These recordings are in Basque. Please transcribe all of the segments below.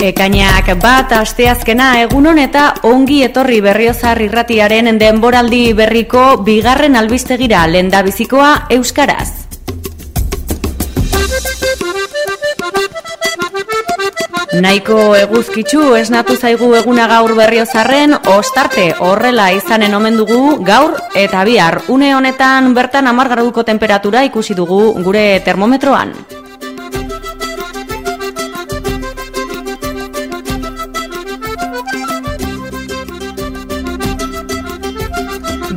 Ekainak bat asteazkena egunon eta ongi etorri berriozar irratiaren denboraldi berriko bigarren albistegira lenda bizikoa euskaraz. Naiko eguzkitzu esnatu zaigu eguna gaur berriozarren ostarte horrela izanen omen dugu gaur eta bihar une honetan bertan 10 graduko temperatura ikusi dugu gure termometroan.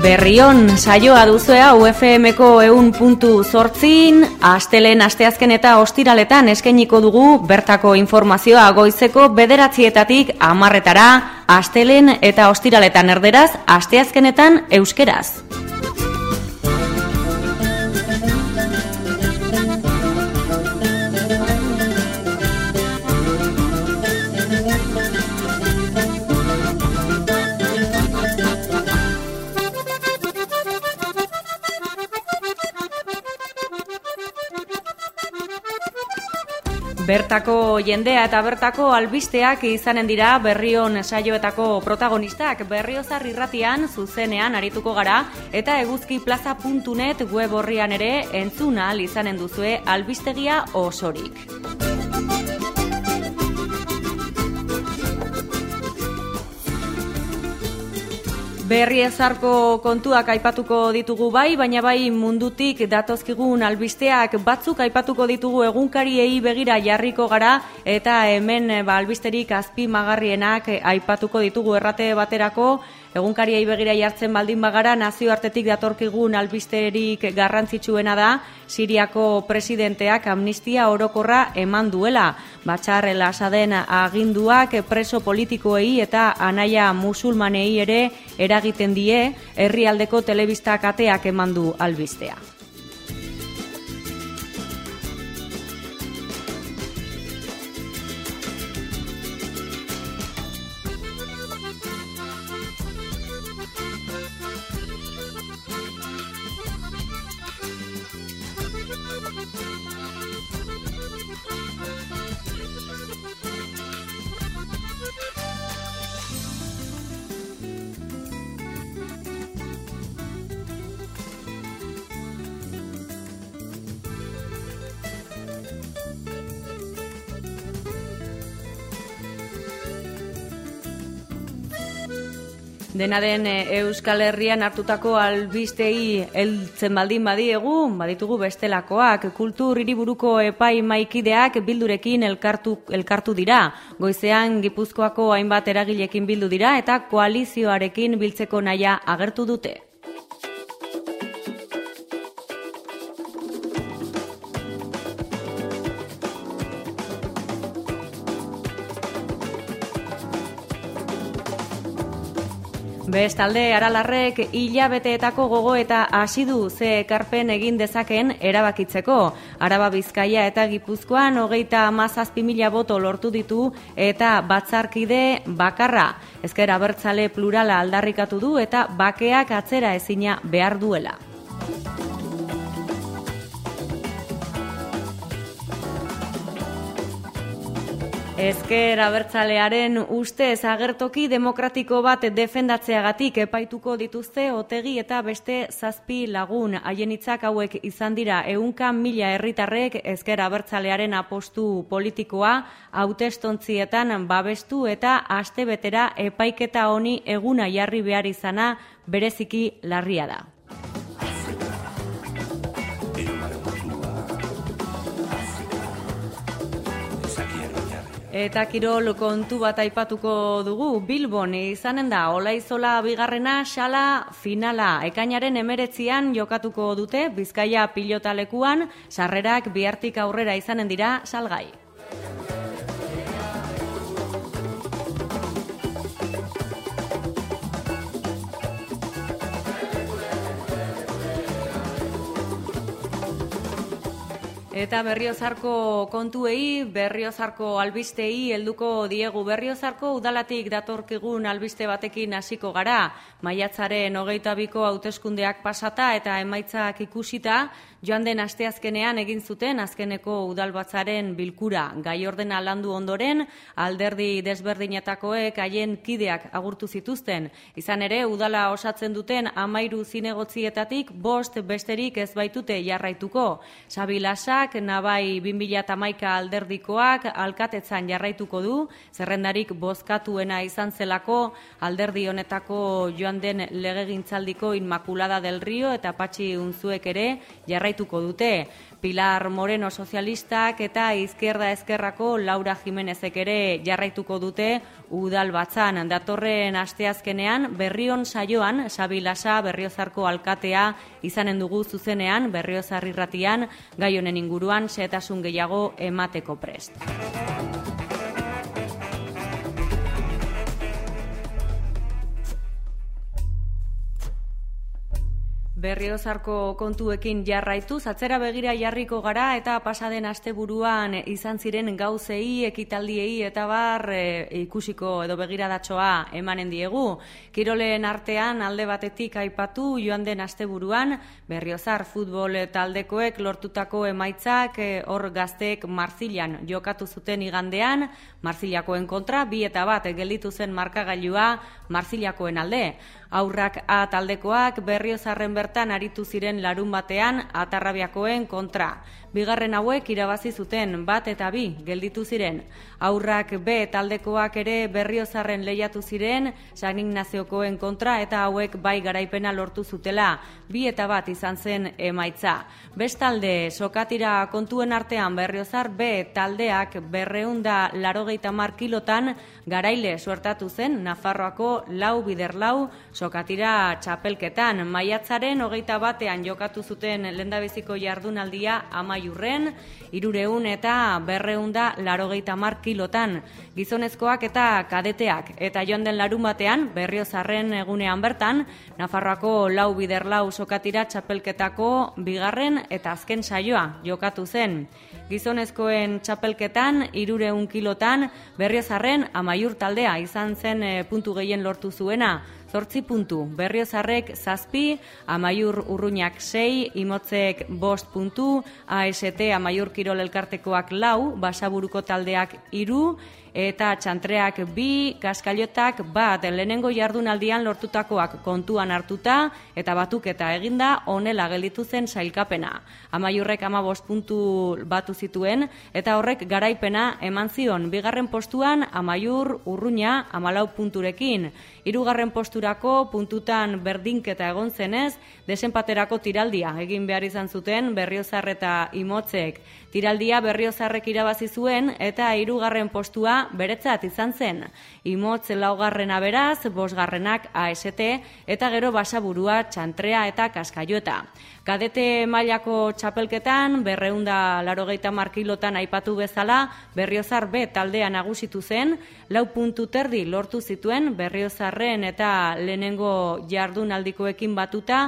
Berrion saioa duzua UFMko eun puntu zortzin, astelen asteazken eta ostiraletan eskeniko dugu bertako informazioa goizeko bederatzietatik amarretara, astelen eta ostiraletan erderaz, asteazkenetan euskeraz. Bertako jendea eta bertako albisteak izanen dira berrion saioetako protagonistak berriozar irratian zuzenean arituko gara eta eguzkiplaza.net web horrian ere entzuna izanen duzue albistegia osorik. Berri ezarko kontuak aipatuko ditugu bai, baina bai mundutik datozkigun albisteak batzuk aipatuko ditugu egunkariei begira jarriko gara eta hemen ba, albisterik azpi magarrienak aipatuko ditugu errate baterako Egunkariei begira jartzen baldin bagara nazioartetik datorkigun albisterik garrantzitsuena da Siriako presidenteak amnistia orokorra eman duela. Batxarre lasaden aginduak preso politikoei eta anaia musulmanei ere eragiten die herrialdeko telebistak ateak eman du albistea. Dena den eh, Euskal Herrian hartutako albistei heltzen baldin badiegu, baditugu bestelakoak, kultur hiriburuko epai maikideak bildurekin elkartu, elkartu dira. Goizean Gipuzkoako hainbat eragilekin bildu dira eta koalizioarekin biltzeko naia agertu dute. Bestalde, aralarrek hilabeteetako gogo eta hasi du ze ekarpen egin dezaken erabakitzeko. Araba Bizkaia eta Gipuzkoan hogeita amazazpi mila boto lortu ditu eta batzarkide bakarra. Ezker abertzale plurala aldarrikatu du eta bakeak atzera ezina behar duela. Ezker abertzalearen ustez agertoki demokratiko bat defendatzeagatik epaituko dituzte otegi eta beste zazpi lagun. Haienitzak hauek izan dira ehunka mila herritarrek ezker abertzalearen apostu politikoa hautestontzietan babestu eta astebetera epaiketa honi eguna jarri behar izana bereziki larria da. Eta kirol kontu bat aipatuko dugu, Bilbon izanen da, Olaizola bigarrena, xala finala. Ekainaren emeretzian jokatuko dute, Bizkaia pilotalekuan, sarrerak bihartik aurrera izanen dira, salgai. Eta berriozarko kontuei, berriozarko albistei, helduko diegu berriozarko udalatik datorkigun albiste batekin hasiko gara. Maiatzaren hogeita biko hauteskundeak pasata eta emaitzak ikusita, joan den asteazkenean egin zuten azkeneko udalbatzaren bilkura. Gai ordena landu ondoren, alderdi desberdinetakoek haien kideak agurtu zituzten. Izan ere, udala osatzen duten amairu zinegotzietatik bost besterik ez baitute jarraituko. Sabilasa Zerrendak, nabai 2008 alderdikoak alkatetzan jarraituko du, zerrendarik bozkatuena izan zelako alderdi honetako joan den legegintzaldiko Inmakulada del Rio eta Patxi Unzuek ere jarraituko dute. Pilar Moreno sozialistak eta izquierda ezkerrako Laura Jimenezek ere jarraituko dute udal batzan. Datorren asteazkenean berrion saioan Sabilasa berriozarko alkatea izanen dugu zuzenean berriozarrirratian gai honen inguruan setasun gehiago emateko prest. Berriozarko kontuekin jarraitu, zatzera begira jarriko gara eta pasaden asteburuan izan ziren gauzei, ekitaldiei eta bar e, ikusiko edo begiradatsoa emanen diegu. Kiroleen artean alde batetik aipatu joan den asteburuan Berriozar futbol taldekoek lortutako emaitzak e, hor gazteek Marzilan jokatu zuten igandean, Marzilakoen kontra, bi eta bat gelditu zen markagailua Marzilakoen alde. Aurrak A taldekoak berriozarren bertan aritu ziren larun batean atarrabiakoen kontra. Bigarren hauek irabazi zuten bat eta bi gelditu ziren. Aurrak B taldekoak ere berriozarren lehiatu ziren San Ignaziokoen kontra eta hauek bai garaipena lortu zutela. Bi eta bat izan zen emaitza. Bestalde, sokatira kontuen artean berriozar B taldeak berreunda larogeita markilotan garaile suertatu zen Nafarroako lau bider lau sokatira txapelketan. Maiatzaren hogeita batean jokatu zuten lendabiziko jardunaldia ama urren, irureun eta berreunda larogeita mar kilotan. Gizonezkoak eta kadeteak. Eta joan den larun batean, berriozarren egunean bertan, Nafarroako lau bider lau sokatira txapelketako bigarren eta azken saioa jokatu zen. Gizonezkoen txapelketan, irureun kilotan, berriozarren amaiur taldea izan zen eh, puntu gehien lortu zuena. Zortzi puntu, berriozarrek zazpi, amaiur urruñak sei, imotzek bost puntu, AST amaiur kirol elkartekoak lau, basaburuko taldeak iru, eta txantreak bi, kaskaiotak bat, lehenengo jardunaldian lortutakoak kontuan hartuta, eta batuk eta eginda onela gelditu zen sailkapena. Amaiurrek ama bost puntu batu zituen, eta horrek garaipena eman zion, bigarren postuan amaiur urruña amalau punturekin, Hirugarren posturako puntutan berdinketa egon zenez, desenpaterako tiraldia egin behar izan zuten Berriozar eta Imotzek. Tiraldia Berriozarrek irabazi zuen eta hirugarren postua beretzat izan zen. Imotz laugarrena beraz, bosgarrenak AST eta gero basaburua txantrea eta kaskaiota. Kadete mailako txapelketan, berreunda larogeita markilotan aipatu bezala, berriozar B taldea nagusitu zen, lau puntu terdi lortu zituen berriozarren eta lehenengo jardunaldikoekin batuta,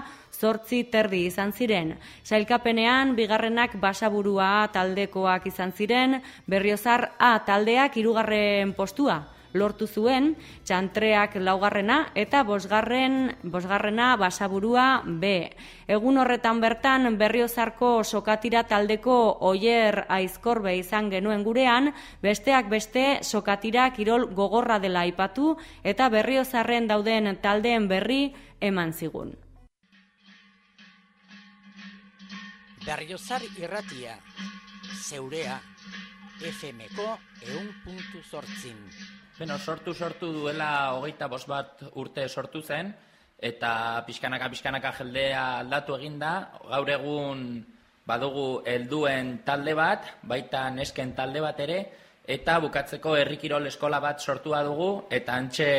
zortzi terdi izan ziren. Sailkapenean, bigarrenak basaburua taldekoak izan ziren, berriozar A taldeak irugarren postua lortu zuen, txantreak laugarrena eta bosgarren, bosgarrena basaburua B. Egun horretan bertan berriozarko sokatira taldeko oier aizkorbe izan genuen gurean, besteak beste sokatira kirol gogorra dela aipatu eta berriozarren dauden taldeen berri eman zigun. Berriozar irratia, zeurea, FMko eun puntu zortzin. Beno, sortu sortu duela hogeita bost bat urte sortu zen, eta pixkanaka pixkanaka jeldea aldatu eginda, gaur egun badugu helduen talde bat, baita nesken talde bat ere, eta bukatzeko herrikirol eskola bat sortua dugu, eta antxe,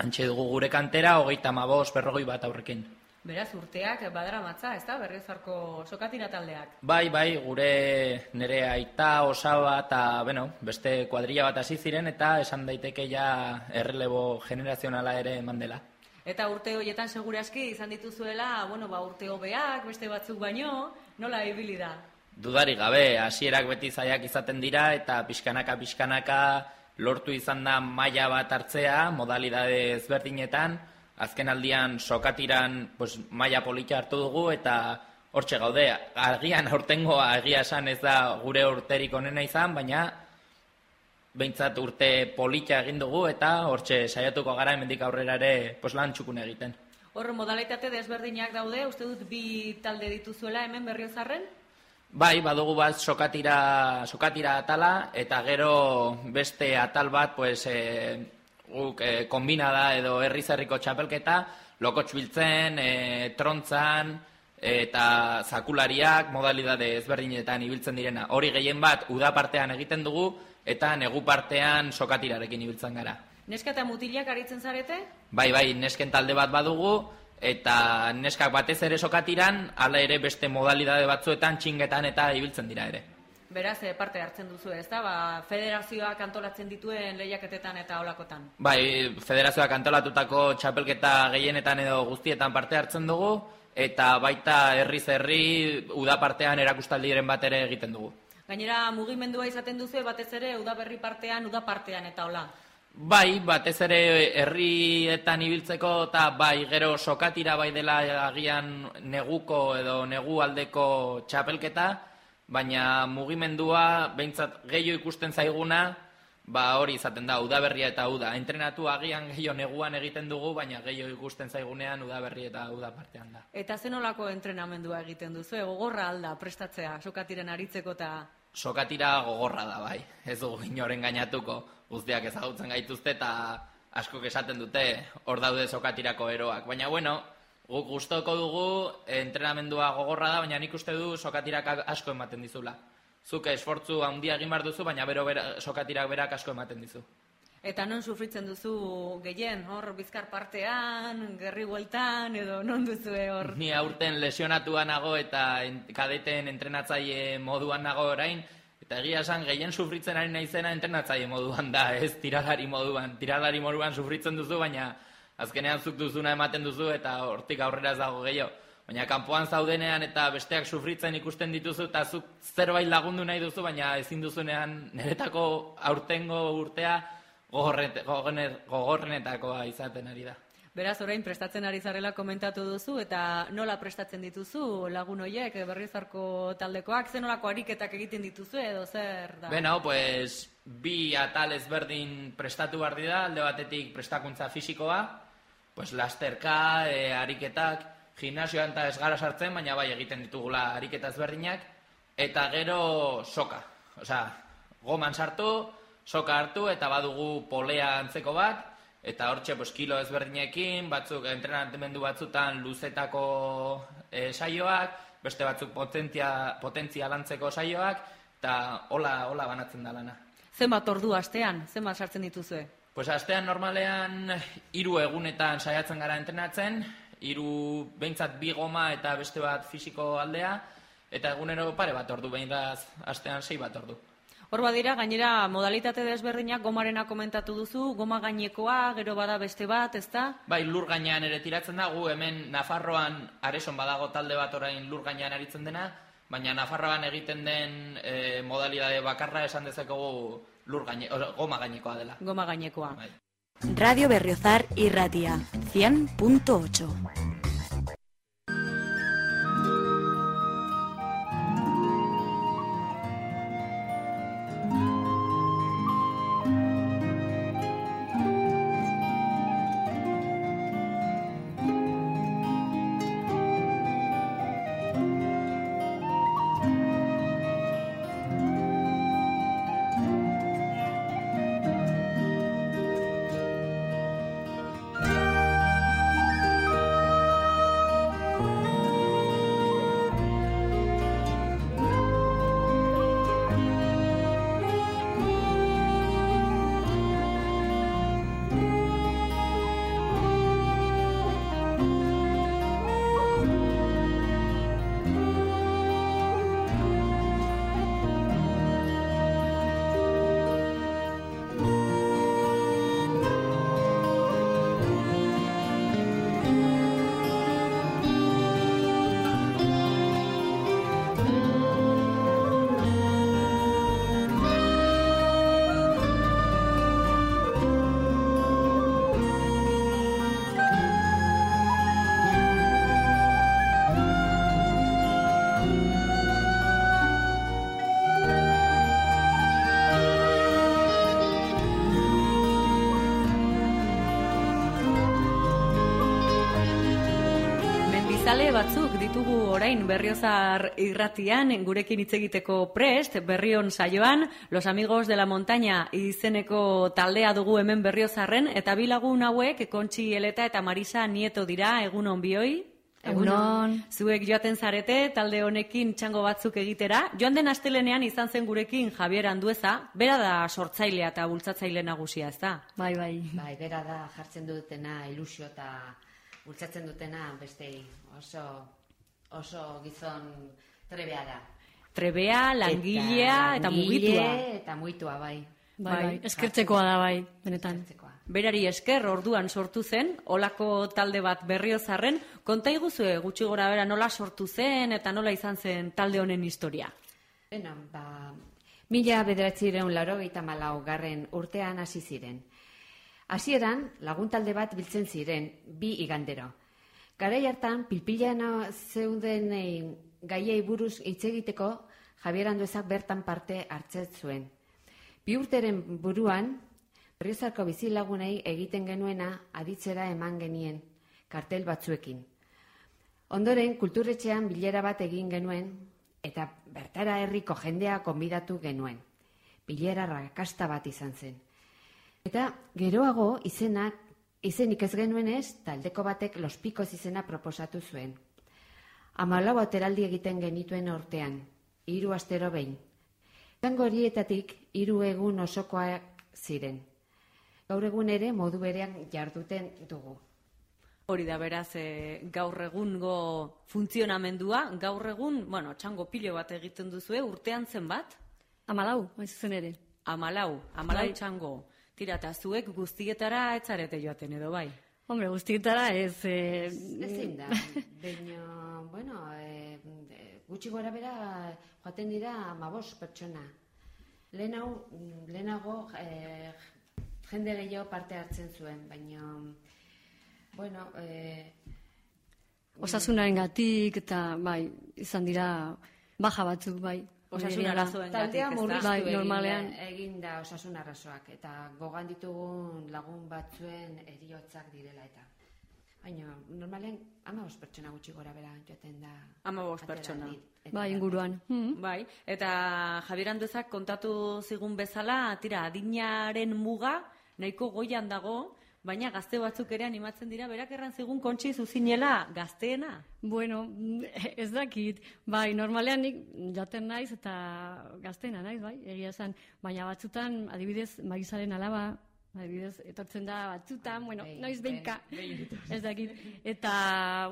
antxe dugu gure kantera hogeita mabos berrogoi bat aurrekin. Beraz, urteak badara matza, ez da, berriozarko sokatira taldeak? Bai, bai, gure nere aita, osaba eta, bueno, beste kuadrilla bat hasi ziren eta esan daiteke ja errelebo generazionala ere mandela. Eta urte horietan segure aski izan dituzuela, bueno, ba, urte hobeak, beste batzuk baino, nola ibili da? Dudari gabe, hasierak beti zaiak izaten dira eta pixkanaka pixkanaka lortu izan da maila bat hartzea, modalidade ezberdinetan, azken aldian sokatiran pues, maila polita hartu dugu eta hortxe gaude, agian aurtengo agia esan ez da gure urterik onena izan, baina behintzat urte polita egin dugu eta hortxe saiatuko gara hemendik aurrera ere pues, lan txukun egiten. Hor modalitate desberdinak daude, uste dut bi talde dituzuela hemen berriozarren? Bai, badugu bat sokatira, sokatira atala, eta gero beste atal bat, pues, e, guk e, kombinada edo herrizarriko txapelketa, lokotx biltzen, e, trontzan, eta zakulariak, modalidade ezberdinetan ibiltzen direna. Hori gehien bat, uda partean egiten dugu, eta negu partean sokatirarekin ibiltzen gara. Neska eta mutilak aritzen zarete? Bai, bai, nesken talde bat badugu, eta neskak batez ere sokatiran, hala ere beste modalidade batzuetan txingetan eta ibiltzen dira ere. Beraz, e, parte hartzen duzu ez da, ba, federazioak antolatzen dituen lehiaketetan eta olakotan? Bai, federazioak antolatutako txapelketa gehienetan edo guztietan parte hartzen dugu, eta baita herriz herri udapartean erakustaldiren bat ere egiten dugu. Gainera, mugimendua izaten duzu batez ere udaberri partean, udapartean eta hola. Bai, batez ere herrietan ibiltzeko eta bai gero sokatira bai dela agian neguko edo negu aldeko txapelketa, baina mugimendua behintzat gehiago ikusten zaiguna, ba hori izaten da, udaberria eta uda. Entrenatu agian gehiago neguan egiten dugu, baina gehiago ikusten zaigunean udaberri eta uda partean da. Eta zenolako entrenamendua egiten duzu, gogorra alda prestatzea, sokatiren aritzeko eta... Sokatira gogorra da bai, ez dugu inoren gainatuko guztiak ezagutzen gaituzte eta asko esaten dute hor daude sokatirako eroak. Baina bueno, guk gustoko dugu entrenamendua gogorra da, baina nik uste du sokatirak asko ematen dizula. Zuke esfortzu handia egin bar duzu, baina bero bera, sokatirak berak asko ematen dizu. Eta non sufritzen duzu gehien, hor bizkar partean, gerri gueltan, edo non duzu hor? Ni aurten lesionatua nago eta kadeten entrenatzaile moduan nago orain, Eta egia esan, gehien sufritzen ari naizena entrenatzaile moduan da, ez tiralari moduan. Tiralari moduan sufritzen duzu, baina azkenean zuk duzuna ematen duzu eta hortik aurrera ez dago gehiago. Baina kanpoan zaudenean eta besteak sufritzen ikusten dituzu eta zuk zerbait lagundu nahi duzu, baina ezin duzunean niretako aurtengo urtea gogorrenetakoa izaten ari da. Beraz, orain prestatzen ari zarela komentatu duzu, eta nola prestatzen dituzu lagun hoiek berrizarko taldekoak, zen nolako ariketak egiten dituzu edo zer da? Beno, pues, bi atal ezberdin prestatu behar dira, alde batetik prestakuntza fisikoa, pues, lasterka, e, ariketak, gimnasioan eta ez gara sartzen, baina bai egiten ditugula ariketa ezberdinak, eta gero soka. Osea, goman sartu, soka hartu, eta badugu polea antzeko bat, eta hortxe pues, kilo ezberdinekin, batzuk entrenamendu batzutan luzetako e, saioak, beste batzuk potentzia, potentzia lantzeko saioak, eta hola, hola banatzen da lana. Zenbat ordu astean, zenbat sartzen dituzue? Pues astean normalean hiru egunetan saiatzen gara entrenatzen, hiru behintzat bi goma eta beste bat fisiko aldea, eta egunero pare bat ordu, behintzat astean sei bat ordu. Hor badira, gainera modalitate desberdinak gomarena komentatu duzu, goma gainekoa, gero bada beste bat, ezta? Bai, lur gainean ere tiratzen dago, hemen Nafarroan areson badago talde bat orain lur gainean aritzen dena, baina Nafarroan egiten den e, modalidade bakarra esan dezakegu lur gaine, goma gainekoa dela. Goma gainekoa. Bai. Radio Berriozar irratia, 100.8. zale batzuk ditugu orain berriozar irratian gurekin hitz egiteko prest berrion saioan Los Amigos de la Montaña izeneko taldea dugu hemen berriozarren eta bi lagun hauek Kontxi Eleta eta Marisa Nieto dira egun on bioi Egunon. Zuek joaten zarete talde honekin txango batzuk egitera. Joan den astelenean izan zen gurekin Javier Andueza, bera da sortzailea eta bultzatzaile nagusia, ez da? Bai, bai. Bai, bera da jartzen dutena ilusio eta bultzatzen dutena bestei oso oso gizon trebea da. Trebea, langilea eta, mugitua. Eta mugitua, bai. Bai, Bai. bai. Eskertzekoa da, bai, benetan. Eskertzekoa. Berari esker orduan sortu zen, olako talde bat berriozarren, konta iguzue gutxi gora bera nola sortu zen eta nola izan zen talde honen historia. Beno, ba, mila bederatzireun laro garren urtean hasi ziren. Hasieran laguntalde bat biltzen ziren, bi igandero. Garai hartan, pilpilana zeuden gaiei buruz hitz egiteko Javier Anduezak bertan parte hartzen zuen. Bi urteren buruan, Berriozarko bizilagunei egiten genuena aditzera eman genien, kartel batzuekin. Ondoren, kulturretxean bilera bat egin genuen, eta bertara herriko jendea konbidatu genuen. Bilera rakasta bat izan zen. Eta geroago izenak, izenik ez genuenez, taldeko batek Los Picos izena proposatu zuen. Amalau ateraldi egiten genituen ortean, hiru astero behin. Zango horietatik hiru egun osokoak ziren. Gaur egun ere modu berean jarduten dugu. Hori da beraz e, gaur egungo funtzionamendua, gaur egun, bueno, txango pilo bat egiten duzue, urtean zen bat? Amalau, hain zuzen ere. Amalau, amalau Bai. txango. Tira, eta zuek guztietara etzarete joaten edo bai? Hombre, guztietara ez... Eh, Ezin da, baina, bueno, e, gutxi gora bera joaten dira amabos pertsona. Lehenau, lehenago e, jende gehiago parte hartzen zuen, baina, bueno, e, osasunaren gatik, eta bai, izan dira baja batzuk, bai. Osasun arazoen taldea murriztu Bai, normalean. egin da osasun arrazoak, eta gogan ditugun lagun batzuen eriotzak direla eta. Baina, normalean, amabos pertsona gutxi gora bera joaten da. Ateraldi. pertsona. Bai, inguruan. Hmm. Bai, eta Javier Anduzak kontatu zigun bezala, tira, adinaren muga nahiko goian dago, baina gazte batzuk ere animatzen dira, berak erran zigun kontxi zuzinela gazteena. Bueno, ez dakit, bai, normalean nik jaten naiz eta gaztena naiz, bai, egia esan, baina batzutan, adibidez, Marisaren alaba, adibidez, etortzen da batzutan, bueno, Behin, noiz behin, behinka, ez dakit, eta,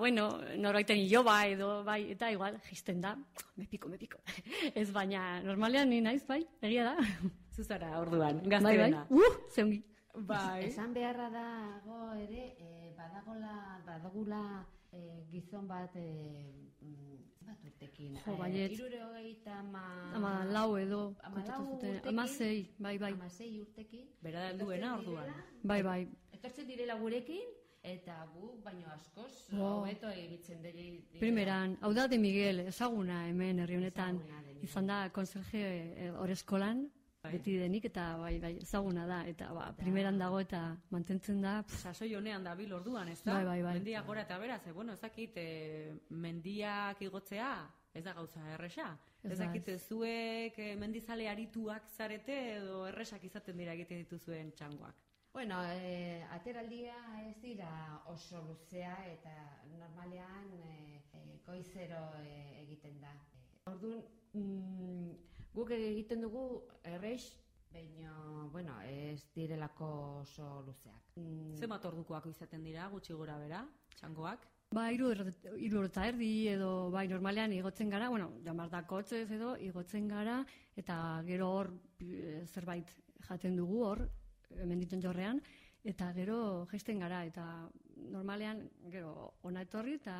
bueno, norbaiten joba edo, bai, eta igual, jisten da, me piko, me piko, ez baina, normalean ni naiz, bai, egia da, Zuzara, orduan, bai, bai, gazteena. uh, zeungi, Bai. Esan beharra dago ere, e, badagola, badagula e, gizon bat, e, mm, bat urtekin. Jo, baietz. Irure hogeita ama... ama lau edo, Ama lau urtekin. ama zei, bai, bai, Ama sei urtekin. Bera da Etortzen orduan. bai, bai, Etortzen direla gurekin, eta gu, baino askoz, Oh. hobeto egitzen diri. direla. Primeran, hau da de Miguel, ezaguna hemen herri honetan, izan da konserje eh, oreskolan, beti denik, eta bai, bai, ezaguna da, eta ba, primeran dago eta mantentzen da, pff, Sasoi honean dabil orduan, ez da? Bai, bai, bai. Mendiak gora eta beraz, eh, bueno, ezakit, e, mendiak igotzea, ez da gauza erresa. Ez Ez da, dakit, zuek e, mendizale arituak zarete edo erresak izaten dira egiten dituzuen txangoak. Bueno, e, ateraldia ez dira oso luzea eta normalean e, e, goizero e, egiten da. Orduan, mm, guk egiten dugu errex, baina, bueno, ez direlako oso luzeak. Mm, Zenbat ordukoak izaten dira, gutxi gora bera, txangoak? ba, iru, hiru eta erdi, edo, bai, normalean igotzen gara, bueno, jamar da kotzez edo, igotzen gara, eta gero hor eh, zerbait jaten dugu hor, menditzen jorrean, eta gero gesten gara, eta normalean, gero, ona etorri, eta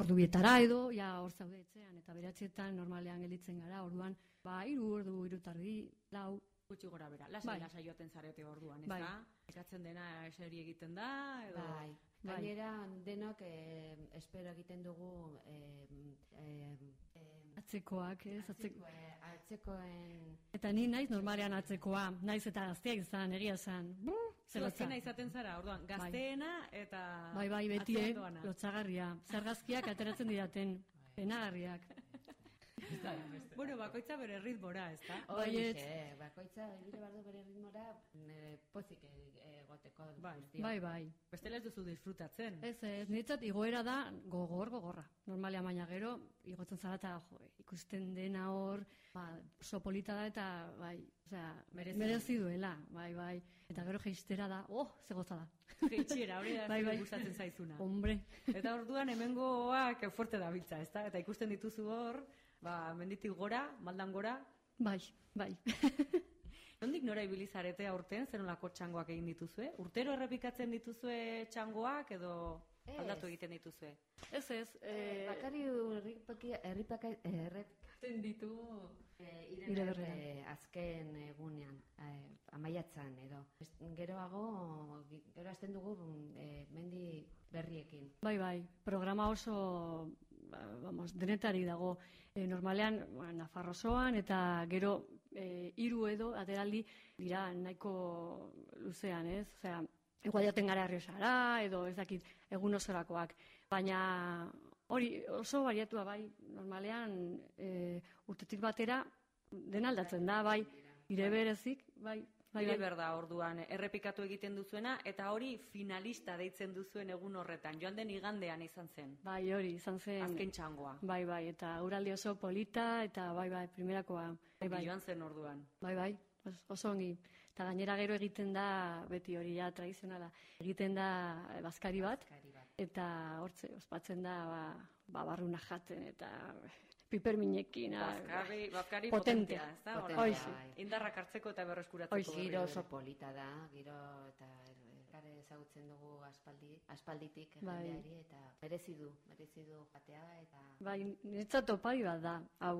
ordu bietara edo, ja hor zaude etxean, eta beratzietan normalean gelditzen gara, orduan, ba, iru ordu, iru tardi, lau, Gutxi gora bera. Lasai, Bai. lasai joaten zarete orduan, ez Bai. da? Ekatzen dena eseri egiten da, edo... Bai. Bai. Gainera denok eh, espero egiten dugu eh, eh, eh, Atzekoak, ez? Atzeko. atzeko, atzekoen Eta ni naiz normalean atzekoa, naiz eta gaztea izan, egia izan. Zu azkena izaten zara, orduan, gazteena eta... Bai, bai, beti, eh, doana. lotxagarria. Zergazkiak ateratzen diraten, penagarriak. Bueno, bakoitza bere ritmora, ez da? Baietz. Horixe, bakoitza ibile bardu bere ritmora nire pozik e- egoteko Bai. guztiok. Bai, bai. Bestela ez duzu disfrutatzen. Ez, ez, niretzat igoera da gogor, gogorra. Normalia baina gero, igotzen zara eta jo, ikusten dena hor, ba, oso polita da eta, bai, osea, Merezi. merezi, duela, bai, bai. Eta gero jeistera da, oh, ze goza da. Jeitxiera, hori da Bai, bai, bai. gustatzen zaizuna. Hombre, Eta orduan hemengoak fuerte dabiltza, ez da? Eta ikusten dituzu hor, ba, menditik gora, maldan gora, bai, bai. Nondik nora ibili zarete aurten, zer nolako txangoak egin dituzue? Urtero errepikatzen dituzue txangoak edo Ez. aldatu egiten dituzue? ez ez, Eh, eh, bakari herripaka errepikatzen ditu eh, Ire ire berrera. berre azken egunean eh, amaiatzan edo geroago gero hasten dugu eh, mendi berriekin Bai, bai, programa oso, ba, vamos, denetari dago. E, normalean, ba, Nafarro osoan eta gero e, hiru edo ateraldi dira nahiko luzean, ez? Osea, igual jaten gara Errioxara edo ez dakit egun osorakoak. Baina hori oso bariatua bai, normalean e, urtetik batera den aldatzen da, bai, ire berezik, bai, bai, Bai, berda orduan errepikatu egiten duzuena eta hori finalista deitzen duzuen egun horretan. Joan den igandean izan zen. Bai, hori, izan zen. Azken txangoa. Bai, bai, eta uraldi oso polita, eta bai, bai, primerakoa. Bai, bai, Joan zen orduan. bai, bai, os- oso ongi. Eta gainera gero egiten da, beti hori ja, tradizionala, egiten da eh, bazkari bat, Bazkari bat. eta hortze, ospatzen da, ba, ba barruna jaten, eta piperminekin. ah, Bazkari, bazkari Potente. potentea, ez da? Potentea, bai. Indarrak hartzeko eta berreskuratzeko. Berriro Giro oso polita da, giro eta elkar ezagutzen dugu aspaldi, aspalditik Bai. jendeari eta merezi du, merezi du jatea eta Bai, niretzat opari bat da, hau,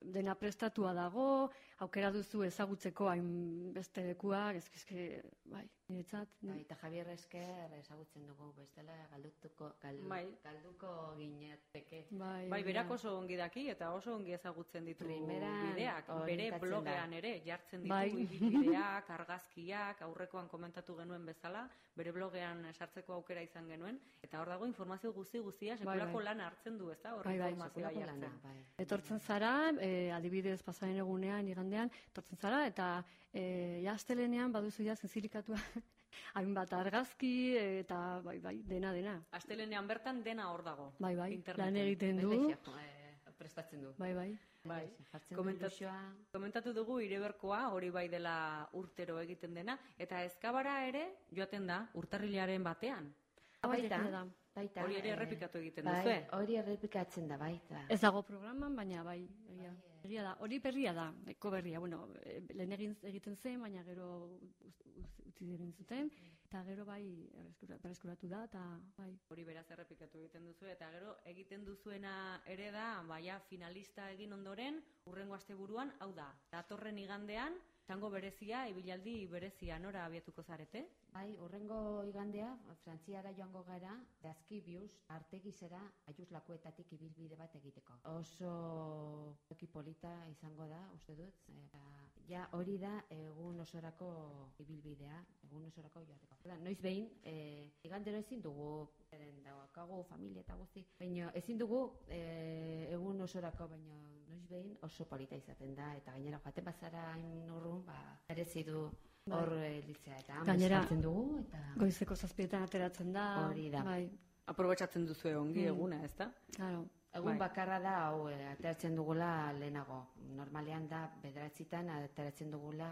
dena prestatua dago, aukera duzu ezagutzeko hain beste lekuak, ez, ez, bai, niretzat, Bai, eta Javier Esker ezagutzen dugu bestela galdutuko gal, Bai. galduko gineteke. bai, Bai, berak oso ongi daki eta oso ongi ezagutzen ditu Primeran bideak. Bere blogean da. ere jartzen ditu Bai. ibilbideak, argazkiak, aurrekoan komentatu genuen bezala, bere blogean sartzeko aukera izan genuen, eta hor dago informazio guzti guztia, sekulako bai. lana hartzen du, ezta? Hor Bai, bai, informazioa Sekulako jartzen. lana, bai. Etortzen zara, e, adibidez pasaren egunean, igandean, etortzen zara, eta e, ja astelenean baduzu ja zenzilikatua hainbat argazki, e, eta bai, bai, dena, dena. Astelenean bertan dena hor dago. Bai, bai, interneten. lan egiten du, Belexe, eh, prestatzen du. bai, bai. Bai, Jartzen du Komentat- ilusioa. komentatu dugu ireberkoa hori bai dela urtero egiten dena, eta ezkabara ere joaten da urtarrilaren batean. Baita, Baita. Hori ere eh, errepikatu egiten bai, duzue. Hori errepikatzen da, baita. Ez dago programan, baina bai, egia, egia da. Hori berria da, eko berria. Bueno, e, lehen egin, egiten zen, baina gero utzi egin zuten, eta gero bai berreskuratu da, eta bai. Hori beraz errepikatu egiten duzu eta gero egiten duzuena ere da, baia finalista egin ondoren, urrengo asteburuan, hau da, datorren igandean, txango berezia, ibilaldi berezia, nora abiatuko zarete? Bai, urrengo igandea, Frantziara joango gara, Dazkibius, artegizera, aiuslakuetatik ibilbide bat egiteko. Oso toki polita izango da, uste dut. Eta, ja, hori da egun osorako ibilbidea, egun osorako joateko. Da, noiz behin, e, igandero ezin dugu, eren daukagu familia eta guzti, baina ezin dugu e, egun osorako, baina noiz behin oso polita izaten da, eta gainera joaten bazara hain urrun, ba, merezi du hor e, litzea, eta Gainera- dugu, eta Goizeko zazpietan ateratzen da. Hori da. Bai, Aprobetsatzen duzu ongi eguna, ezta? claro. Egun Bai. bakarra da hau eh, ateratzen dugula lehenago. Normalean da bederatzitan ateratzen dugula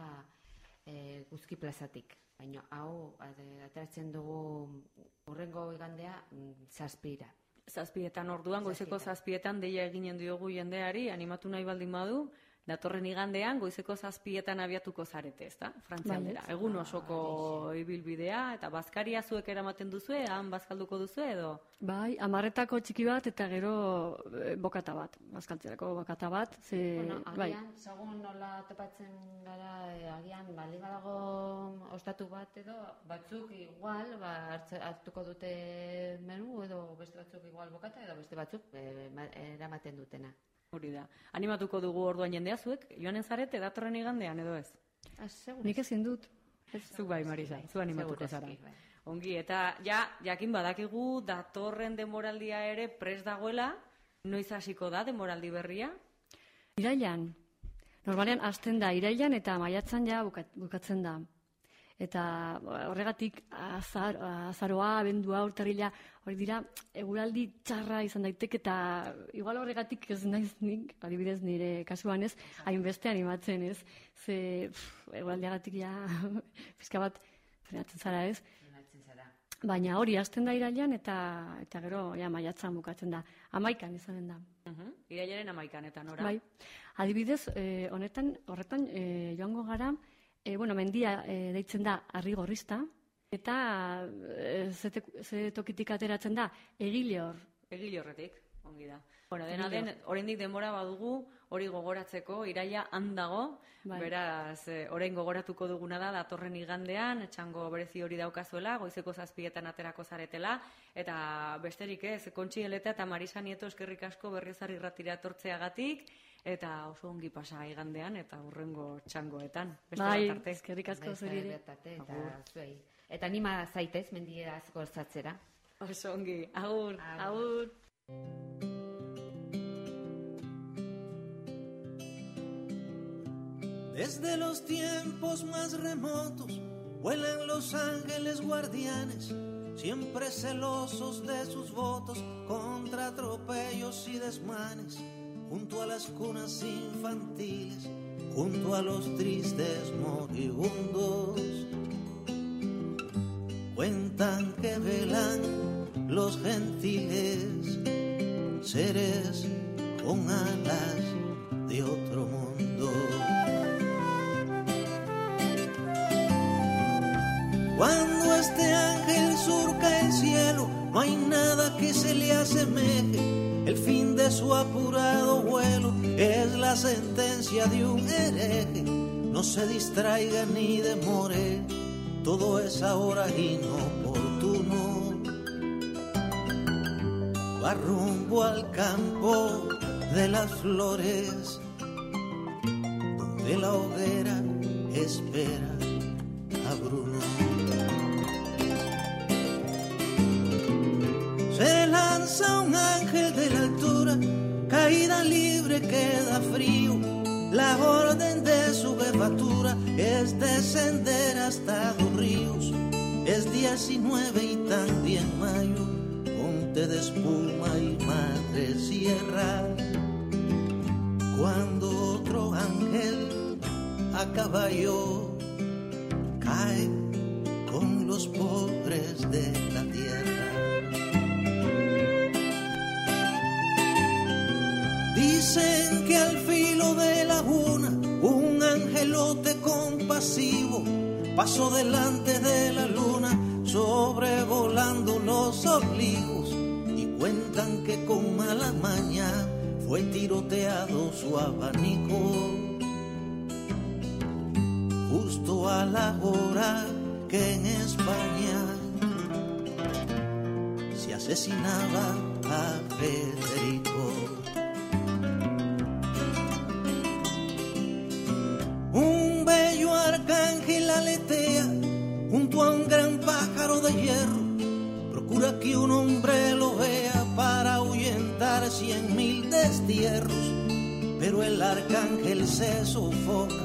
e, guzki plazatik. Baina hau ate- ateratzen dugu urrengo igandea mm, zazpira. Zazpietan orduan, goizeko zazpietan deia eginen diogu jendeari, animatu nahi baldin badu, datorren igandean goizeko zazpietan abiatuko zarete, ezta? Frantzialdera. Baietz. Egun osoko ibilbidea, eta bazkaria zuek eramaten duzue, han bazkalduko duzue edo? Bai, amarretako txiki bat eta gero eh, bokata bat, bazkaltzerako bokata bat, ze, Bueno, bai, agian, segun nola topatzen gara, eh, agian ostatu bat edo batzuk igual ba, hartuko dute menu edo beste batzuk igual bokata edo beste batzuk e, ma- eramaten dutena. Hori da. Animatuko dugu orduan jendea zuek, joanen zarete datorren igandean edo ez? Ah, segur. Nik ezin dut. Zu bai, Marisa, zu animatuko zara. Segurazki, bai. Ongi, eta ja, jakin badakigu datorren demoraldia ere pres dagoela, noiz hasiko da demoraldi berria? Irailan. Normalean hasten da irailan eta maiatzan ja bukat- bukatzen da. Eta horregatik azar, azaroa, abendua, urtarrila, hori dira, eguraldi txarra izan daiteke eta igual horregatik ez naiz nik, adibidez nire kasuan ez, hainbeste animatzen ez, ze pff, eguraldiagatik ja pizka bat frenatzen zara ez, Frenatzen zara. baina hori hasten da irailan eta eta gero ja maiatzan bukatzen da. Amaikan izanen da. Uh Irailaren amaikan eta nora? Bai. Adibidez, eh, honetan, horretan eh, joango gara, eh, bueno, mendia eh, deitzen da Arrigorrista eta eh, ze, tokitik ateratzen da Egile hor. Egile horretik, ongi da. Bueno, dena den, oraindik denbora badugu, hori gogoratzeko, iraia handago, Bai. beraz, eh, orain gogoratuko duguna da, datorren igandean, etxango berezi hori daukazuela, goizeko zazpietan aterako zaretela, eta besterik ez, kontxi eleta eta Marisa Nieto eskerrik asko berriozar irratira etortzeagatik, eta oso ongi pasa igandean, eta hurrengo txangoetan. Beste Bai, bat arte. eskerrik asko zuri eta zuei. Eta anima zaitez mendia asko zatzera. Oso ongi, agur. Agur. Desde los tiempos más remotos vuelan los ángeles guardianes, siempre celosos de sus votos contra atropellos y desmanes, junto a las cunas infantiles, junto a los tristes moribundos. Cuentan que velan los gentiles, seres con alas de otro mundo. Cuando este ángel surca el cielo, no hay nada que se le asemeje. Su apurado vuelo es la sentencia de un hereje. No se distraiga ni demore, todo es ahora inoportuno. Va rumbo al campo de las flores, libre queda frío. La orden de su jefatura es descender hasta dos ríos. Es 19 y también mayo, monte de espuma y madre sierra. Cuando otro ángel a caballo pasó delante de la luna sobrevolando los olivos y cuentan que con mala maña fue tiroteado su abanico justo a la hora que en España se asesinaba a Federico. Procura que un hombre lo vea para ahuyentar cien mil destierros. Pero el arcángel se sofoca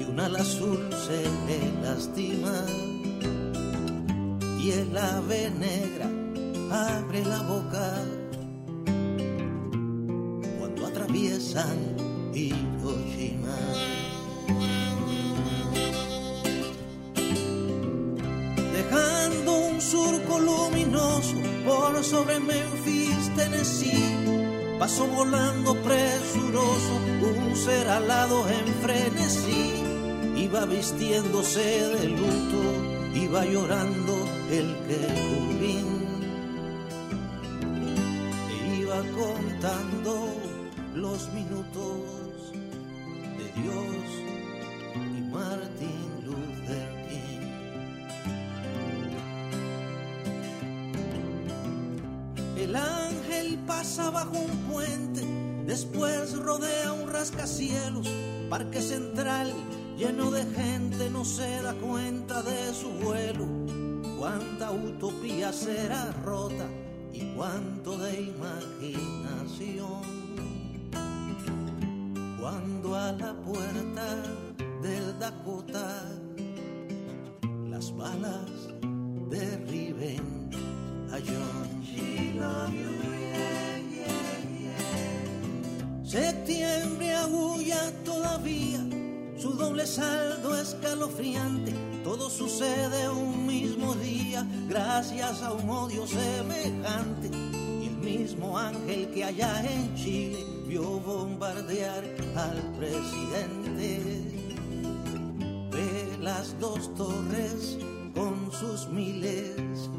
y un ala azul se le lastima. Y el ave negra abre la boca cuando atraviesan Hiroshima. Sobre Memphis, Tennessee. Pasó volando presuroso un ser alado en frenesí. Iba vistiéndose de luto, iba llorando el querubín. E iba contando los minutos de Dios después rodea un rascacielos, parque central lleno de gente no se da cuenta de su vuelo. Cuánta utopía será rota y cuánto de imaginación. Cuando a la puerta del Dakota las balas derriben a John Septiembre agulla todavía, su doble saldo escalofriante. Todo sucede un mismo día, gracias a un odio semejante. Y el mismo ángel que allá en Chile vio bombardear al presidente. Ve las dos torres con sus miles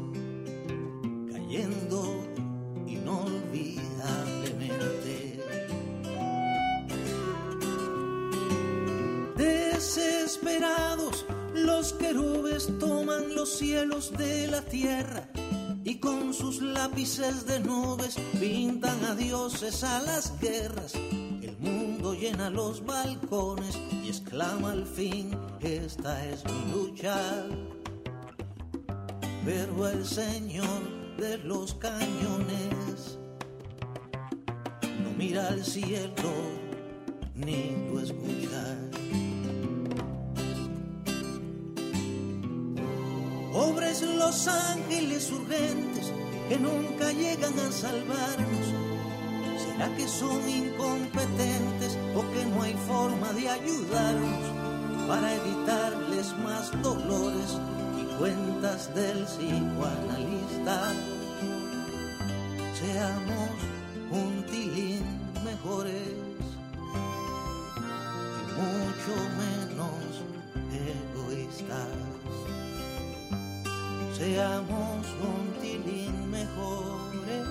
querubes toman los cielos de la tierra y con sus lápices de nubes pintan a dioses a las guerras. El mundo llena los balcones y exclama al fin, esta es mi lucha. Pero el Señor de los cañones no mira al cielo ni lo escucha. Pobres los ángeles urgentes que nunca llegan a salvarnos. ¿Será que son incompetentes o que no hay forma de ayudarnos para evitarles más dolores y cuentas del psicoanalista? Seamos un tilín mejores y mucho menos egoístas seamos un tilín mejores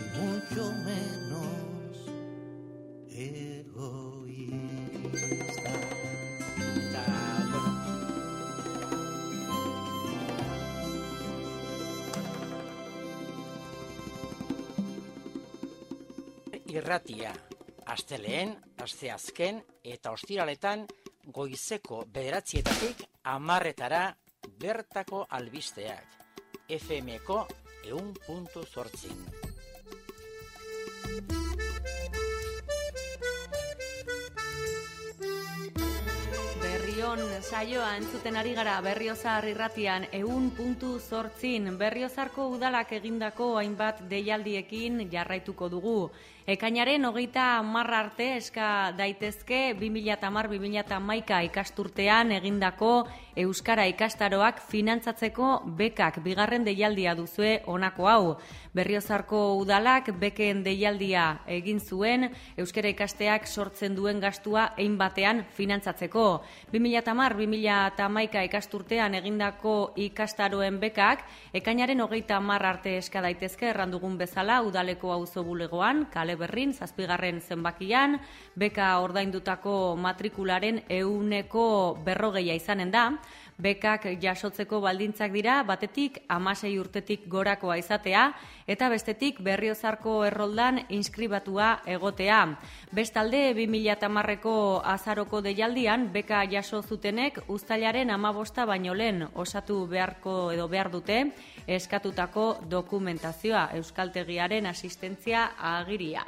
y mucho menos egoístas. Irratia asteleen, asteazken eta ostiraletan goizeko bederatzietatik amarretara bertako albisteak. FMko eun puntu zortzin. Saioa entzuten ari gara Berriozar irratian eun puntu zortzin Berriozarko udalak egindako hainbat deialdiekin jarraituko dugu. Ekainaren hogeita marra arte eska daitezke 2010-2011 ikasturtean egindako Euskara ikastaroak finantzatzeko bekak bigarren deialdia duzue honako hau. Berriozarko udalak beken deialdia egin zuen Euskara ikasteak sortzen duen gastua ein batean finantzatzeko. 2010-2011 ikasturtean egindako ikastaroen bekak ekainaren hogeita marra arte eska daitezke errandugun bezala udaleko auzo bulegoan, kale berrin, zazpigarren zenbakian, beka ordaindutako matrikularen euneko berrogeia izanen da, bekak jasotzeko baldintzak dira, batetik amasei urtetik gorakoa izatea, eta bestetik berriozarko erroldan inskribatua egotea. Bestalde, 2010ko azaroko deialdian, beka jaso zutenek uztailaren amabosta baino lehen osatu beharko edo behar dute eskatutako dokumentazioa, euskaltegiaren asistentzia agiria.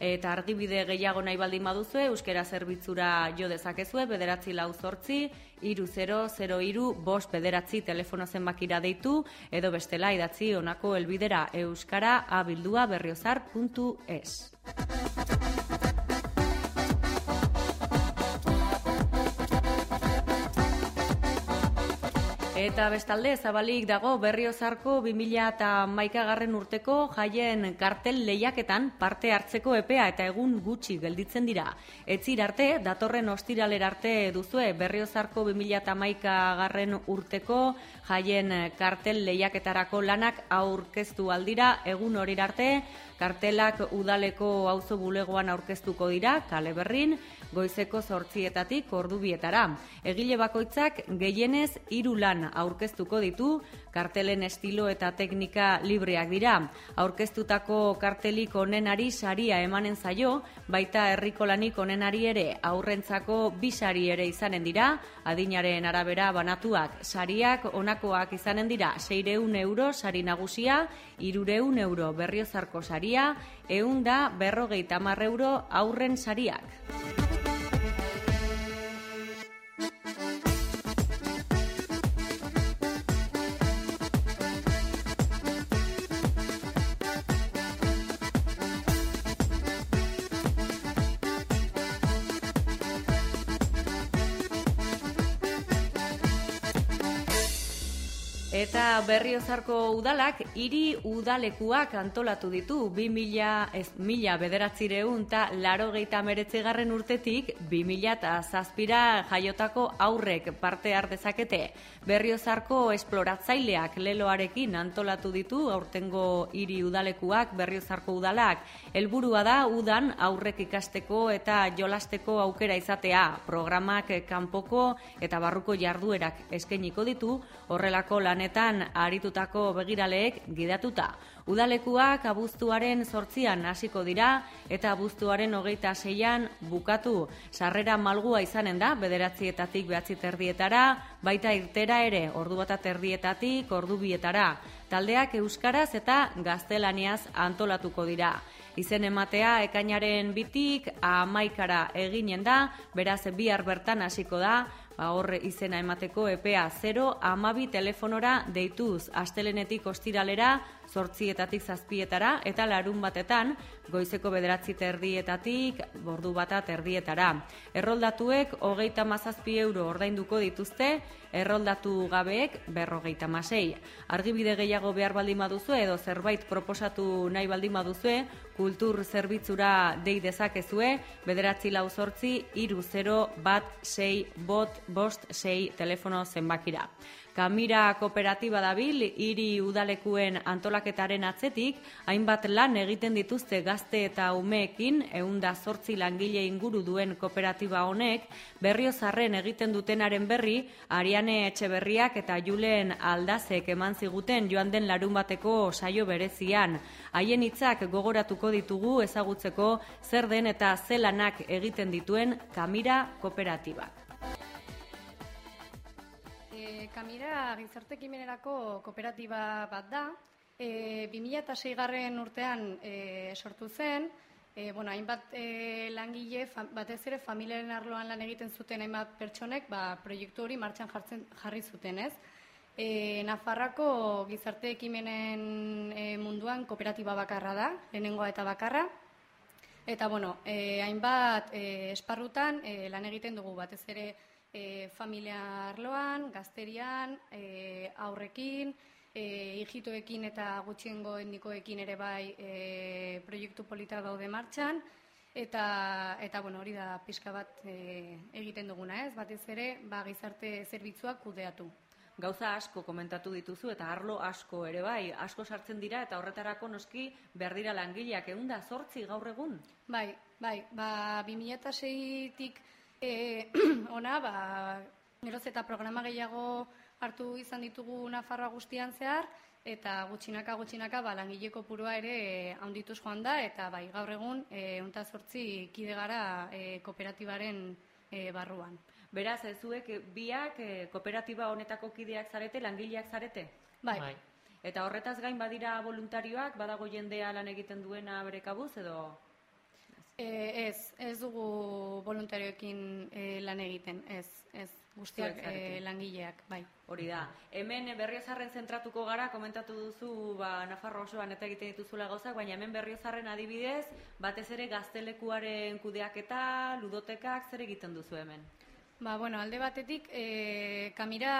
Eta argibide gehiago nahi baldin baduzue, euskera zerbitzura jo dezakezue, bederatzi lau zortzi, iru 0, iru, bost bederatzi telefono zenbakira deitu, edo bestela idatzi onako elbidera euskara abildua berriozar.es. Eta bestalde, zabalik dago berriozarko 2000 eta maikagarren urteko jaien kartel lehiaketan parte hartzeko epea eta egun gutxi gelditzen dira. Etzir arte, datorren ostiraler arte duzue berriozarko 2000 eta maikagarren urteko jaien kartel lehiaketarako lanak aurkeztu aldira egun hori arte, Kartelak udaleko auzo bulegoan aurkeztuko dira, kale berrin, goizeko zortzietatik ordubietara. Egile bakoitzak gehienez hiru lan aurkeztuko ditu, kartelen estilo eta teknika libreak dira. Aurkeztutako kartelik onenari saria emanen zaio, baita herriko lanik onenari ere aurrentzako bi sari ere izanen dira, adinaren arabera banatuak sariak onakoak izanen dira 600 euro sari nagusia, 300 euro berriozarko saria, eun da berrogeita hamar euro aurren sariak. Eta berriozarko udalak hiri udalekuak antolatu ditu 2000 ez mila bederatzireun eta laro geita meretzegarren urtetik 2000 eta zazpira jaiotako aurrek parte dezakete. Berriozarko esploratzaileak leloarekin antolatu ditu aurtengo hiri udalekuak berriozarko udalak. Helburua da udan aurrek ikasteko eta jolasteko aukera izatea. Programak kanpoko eta barruko jarduerak eskainiko ditu horrelako lanet honetan aritutako begiraleek gidatuta. Udalekuak abuztuaren sortzian hasiko dira eta abuztuaren hogeita zeian bukatu. Sarrera malgua izanen da, bederatzietatik behatzi terdietara, baita irtera ere, ordu bat terdietatik, ordu bietara. Taldeak euskaraz eta gaztelaniaz antolatuko dira. Izen ematea ekainaren bitik amaikara eginen da, beraz bihar bertan hasiko da, ba, horre izena emateko EPEA 0 amabi telefonora deituz astelenetik ostiralera zortzietatik zazpietara eta larun batetan goizeko bederatzi terdietatik bordu bata terdietara. Erroldatuek hogeita mazazpi euro ordainduko dituzte, erroldatu gabeek berrogeita masei. Argibide gehiago behar baldin baduzue edo zerbait proposatu nahi baldin baduzue, kultur zerbitzura dei dezakezue, bederatzi lau zortzi, iru zero, bat, sei, bot, bost, sei, telefono zenbakira. Kamira kooperatiba dabil hiri udalekuen antolaketaren atzetik, hainbat lan egiten dituzte gazte eta umeekin, eunda zortzi langile inguru duen kooperatiba honek, berriozarren egiten dutenaren berri, Ariane Etxeberriak eta Julen Aldazek eman ziguten joan den larun bateko saio berezian. Haien hitzak gogoratuko ditugu ezagutzeko zer den eta zelanak egiten dituen Kamira kooperatibak. Kamira gizarte ekimenerako kooperatiba bat da. E, 2006 garren urtean e, sortu zen, e, bueno, hainbat e, langile, batez ere familiaren arloan lan egiten zuten hainbat pertsonek, ba, proiektu hori martxan jartzen jarri zuten, ez? E, Nafarrako gizarte ekimenen e, munduan kooperatiba bakarra da, lehenengoa eta bakarra. Eta, bueno, e, hainbat e, esparrutan e, lan egiten dugu batez ere e, familia arloan, gazterian, e, aurrekin, e, hijitoekin eta gutxiengo etnikoekin ere bai e, proiektu polita daude martxan, eta, eta bueno, hori da pixka bat e, egiten duguna, ez? Batez ere, ba, gizarte zerbitzuak kudeatu. Gauza asko komentatu dituzu eta arlo asko ere bai, asko sartzen dira eta horretarako noski berdira langileak egun da zortzi gaur egun? Bai, bai, ba, 2006-tik E, ona, ba, geroz eta programa gehiago hartu izan ditugu Nafarroa guztian zehar, eta gutxinaka gutxinaka ba, langileko purua ere e, handituz joan da, eta bai, gaur egun e, sortzi kide gara e, kooperatibaren e, barruan. Beraz, ez zuek biak e, kooperatiba honetako kideak zarete, langileak zarete? Bai. bai. Eta horretaz gain badira voluntarioak, badago jendea lan egiten duena bere kabuz, edo... E, ez, ez dugu voluntarioekin e, lan egiten, ez, ez, guztiak e, langileak, bai. Hori da. Hemen berriozarren zentratuko gara, komentatu duzu ba, Nafarro osoan eta egiten dituzula gauzak, baina hemen berriozarren adibidez, batez ere gaztelekuaren kudeaketa, ludotekak, zer egiten duzu hemen? Ba, bueno, alde batetik, e, kamira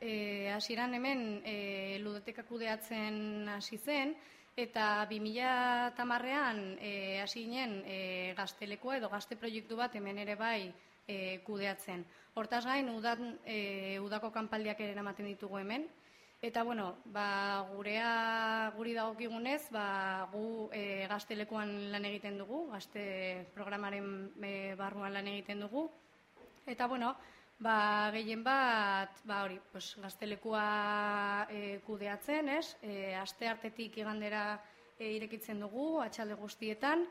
e, hasieran hemen e, ludoteka kudeatzen hasi zen, Eta 2000 tamarrean e, hasi ginen e, gaztelekoa edo gazte proiektu bat hemen ere bai e, kudeatzen. Hortaz gain, udan, e, udako kanpaldiak ere ematen ditugu hemen. Eta, bueno, ba, gurea guri dagokigunez, ba, gu e, gaztelekuan lan egiten dugu, gazte programaren e, barruan lan egiten dugu. Eta, bueno, ba, gehien bat, ba, hori, pues, gaztelekua e, kudeatzen, ez? E, aste hartetik igandera e, irekitzen dugu, atxalde guztietan.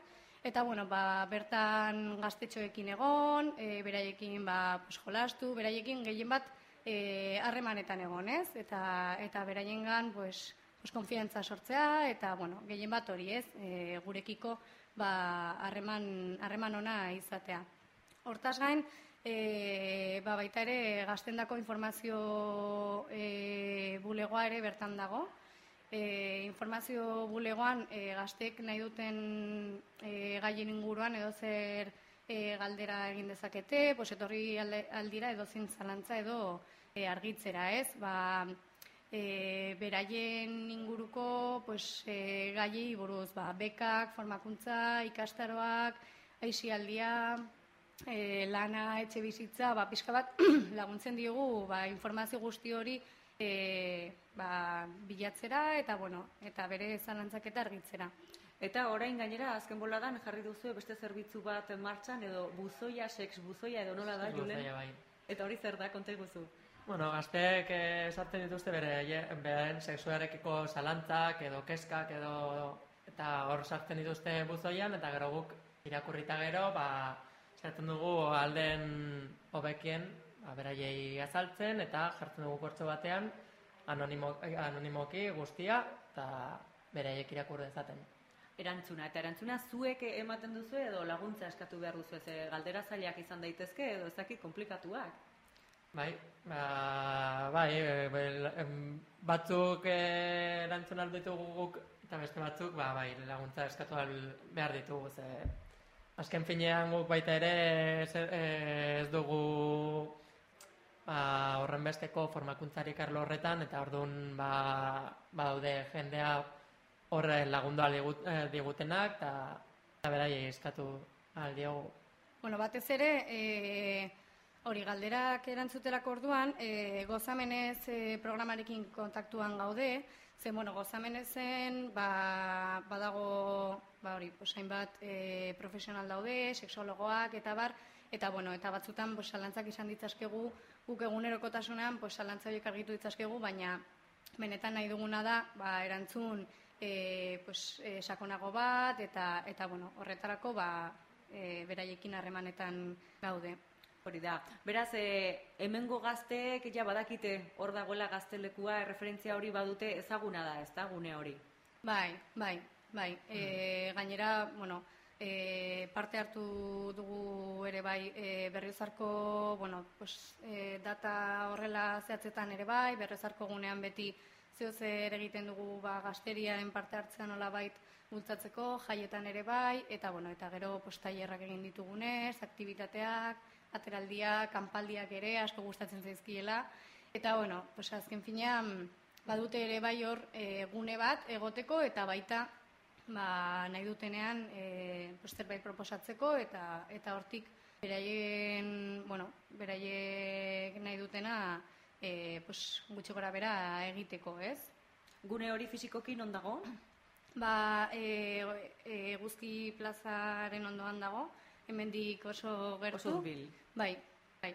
Eta, bueno, ba, bertan gaztetxoekin egon, e, beraiekin ba, pues, jolastu, beraiekin gehien bat, harremanetan egon, ez? Eta, eta beraiengan, pues, pues, konfiantza sortzea, eta, bueno, gehien bat hori, ez? E, gurekiko, ba, harreman ona izatea. Hortaz gain, e, ba, baita ere, gaztendako informazio e, bulegoa ere bertan dago. E, informazio bulegoan e, gaztek nahi duten e, gaien inguruan edo zer e, galdera egin dezakete, pues, etorri aldira edo zintzalantza edo e, argitzera, ez? Ba, e, beraien inguruko pues, e, gaiei buruz, ba, bekak, formakuntza, ikastaroak, aixialdia, e, lana, etxe bizitza, ba, pixka bat laguntzen diogu ba, informazio guzti hori e, ba, bilatzera eta, bueno, eta bere zalantzak eta argitzera. Eta orain gainera azken boladan jarri duzu beste zerbitzu bat martxan edo buzoia, sex buzoia edo nola da, Julen? Buzoia, bai. Eta hori zer da, konta iguzu? Bueno, gazteek eh, esaten dituzte bere beren sexuarekiko zalantzak edo keskak edo eta hor sartzen dituzte buzoian eta gero guk irakurrita gero ba sartzen dugu alden hobekien ba, beraiei azaltzen eta jartzen dugu kortxo batean anonimo, eh, anonimoki guztia eta beraiek irakur dezaten. Erantzuna, eta erantzuna zuek ematen duzu edo laguntza eskatu behar duzu ez galdera zailak izan daitezke edo ezakit komplikatuak. Bai, ba, bai, e, em, batzuk eh, erantzun aldo ditugu guk, eta beste batzuk, ba, bai, laguntza eskatu behar ditugu, ze, azken finean guk baita ere ez, ez dugu ba, horren besteko formakuntzarik arlo horretan, eta orduan ba, badaude jendea horre lagundu ahal digut- eh, digutenak, eta, eta beraiei eskatu ahal diogu. Bueno, batez ere, e, hori galderak erantzuterako orduan, e, gozamenez e, programarekin kontaktuan gaude, ze, bueno, gozamenezen, ba, badago, ba, hori, pues, hainbat e, profesional daude, sexologoak, eta bar, eta, bueno, eta batzutan, pues, salantzak izan ditzakegu, guk egunerokotasunean, pues, salantza horiek argitu ditzakegu, baina benetan nahi duguna da, ba, erantzun, e, pues, e, sakonago bat, eta, eta bueno, horretarako, ba, e, beraiekin harremanetan gaude. Hori da. Beraz, e, hemengo gazteek ja badakite hor dagoela gaztelekua, erreferentzia hori badute ezaguna da, ez da, gune hori. Bai, bai, bai. E, gainera, bueno, e, parte hartu dugu ere bai e, berriozarko, bueno, pues, e, data horrela zehatzetan ere bai, berriozarko gunean beti zeo zer egiten dugu ba, gazteriaren parte hartzea nola bait bultzatzeko, jaietan ere bai, eta bueno, eta gero pues, tailerrak egin ditugunez, aktivitateak, ateraldiak, kanpaldiak ere, asko gustatzen zaizkiela. Eta, bueno, pues, azken finean, badute ere bai hor e, gune bat egoteko eta baita ba, nahi dutenean e, pues, zerbait proposatzeko eta eta hortik beraien, bueno, beraiek nahi dutena e, pues, gutxi gora bera egiteko, ez? Gune hori fisikoki non dago? Ba, e, e, guzki plazaren ondoan dago, hemendik oso gertu. Oso hurbil. Bai, bai.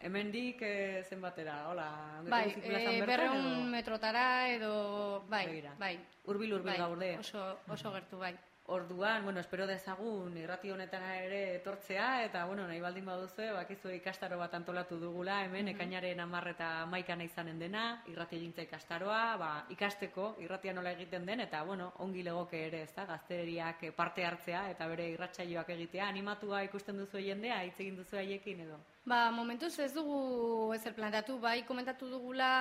Hemendik e, zenbatera, hola, Bai, e, berreun edo? metrotara edo, bai, Begira. bai. Hurbil hurbil bai, gaude. Oso, oso gertu, bai. Orduan, bueno, espero dezagun irrati honetan ere etortzea, eta, bueno, nahi baldin baduzu, bakizu ikastaro bat antolatu dugula, hemen, ekainaren amar eta maikana izanen dena, irrati egintza ikastaroa, ba, ikasteko, irratia nola egiten den, eta, bueno, ongi legoke ere, ez da, gazteriak parte hartzea, eta bere irratsaioak egitea, animatua ikusten duzu jendea, hitz egin duzu haiekin edo. Ba, momentuz ez dugu ezer planteatu, bai komentatu dugula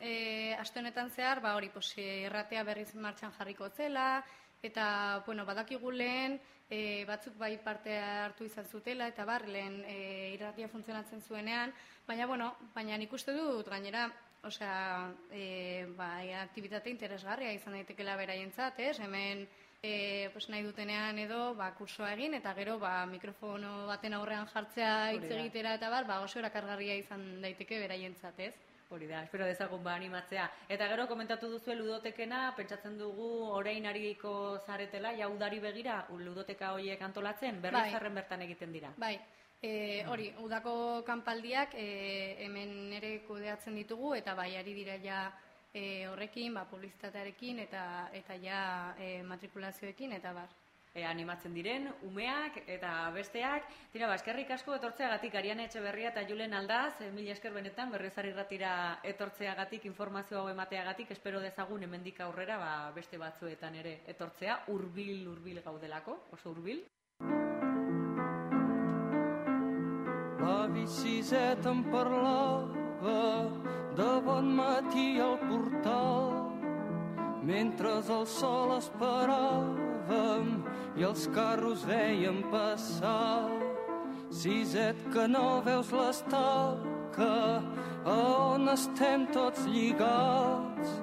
e, aste honetan zehar, ba hori, pues, erratea berriz martxan jarriko zela, eta, bueno, badakigu lehen, e, batzuk bai parte hartu izan zutela, eta bar, lehen e, irratia funtzionatzen zuenean, baina, bueno, baina nik uste dut, gainera, osea, e, ba, aktivitate interesgarria izan daitekela beraientzat, ez? Hemen, e, pues nahi dutenean edo ba, kursoa egin eta gero ba, mikrofono baten aurrean jartzea hitz egitera eta bar, ba, oso erakargarria izan daiteke beraientzat, ez? Hori da, espero dezagun ba animatzea. Eta gero komentatu duzu ludotekena, pentsatzen dugu orain ariko zaretela, ja udari begira, ludoteka horiek antolatzen, Bai. berrizarren bertan egiten dira. Bai, e, hori, udako kanpaldiak e, hemen ere kudeatzen ditugu eta bai ari dira ja e, horrekin, ba, publizitatearekin eta eta ja e, matrikulazioekin eta bar. E, animatzen diren, umeak eta besteak. Tira, ba, eskerrik asko etortzeagatik, Ariane Etxeberria eta Julen Aldaz, e, mila esker benetan, berriozar irratira etortzeagatik, informazio hau emateagatik, espero dezagun hemendik aurrera, ba, beste batzuetan ere etortzea, hurbil hurbil gaudelako, oso hurbil. La biciseta em parlava de bon matí al portal mentre el sol esperàvem i els carros veiem passar. Siset que no veus l'estaca a on estem tots lligats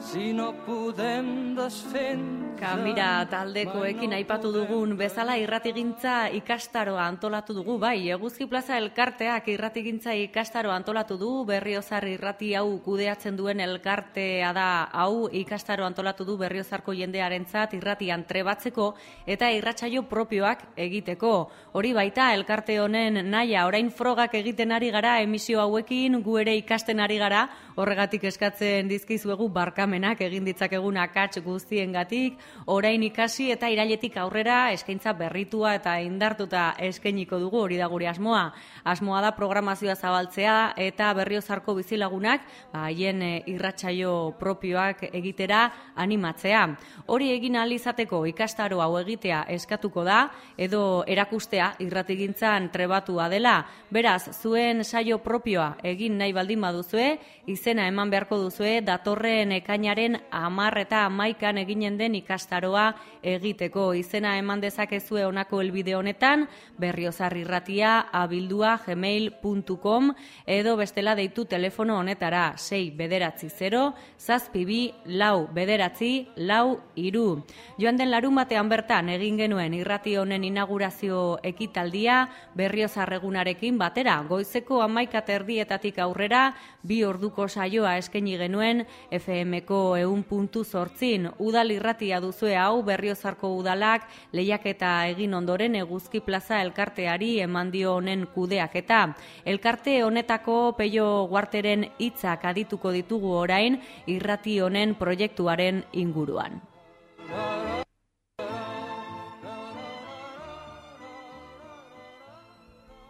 si no podem desfent Kamira taldekoekin aipatu dugun bezala irratigintza ikastaroa antolatu dugu, bai, eguzki plaza elkarteak irratigintza ikastaroa antolatu du, berriozar irrati hau kudeatzen duen elkartea da. Hau ikastaro antolatu du berriozarko jendearentzat irratian trebatzeko eta irratsaio propioak egiteko. Hori baita elkarte honen naia, orain frogak egiten ari gara emisio hauekin, gu ere ikasten ari gara, horregatik eskatzen dizkizuegu barkamenak egin ditzakegun akats guztiengatik, orain ikasi eta irailetik aurrera eskaintza berritua eta indartuta eskainiko dugu hori da gure asmoa. Asmoa da programazioa zabaltzea eta berriozarko bizilagunak ba, haien e, irratsaio propioak egitera animatzea. Hori egin ahal izateko ikastaro hau egitea eskatuko da edo erakustea irratigintzan trebatua dela. Beraz, zuen saio propioa egin nahi baldin baduzue, izena eman beharko duzue datorren ekainaren amar eta amaikan eginen den ikastaroa egiteko. Izena eman dezakezue honako helbide honetan, berriozar irratia abildua gmail.com edo bestela deitu telefono honetara 6 bederatzi 0, zazpibi lau bederatzi lau iru. Joan den larun batean bertan egin genuen irrati honen inaugurazio ekitaldia berriozarregunarekin batera, goizeko amaika terdietatik aurrera, bi orduko saioa eskaini genuen FM-ko eun puntu zortzin, udal irratia duzue hau berriozarko udalak lehiaketa egin ondoren eguzki plaza elkarteari eman dio honen kudeaketa. Elkarte honetako peio guarteren hitzak adituko ditugu orain irrati honen proiektuaren inguruan.